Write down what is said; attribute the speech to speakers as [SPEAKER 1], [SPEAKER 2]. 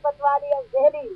[SPEAKER 1] खरपतवारी और जहरी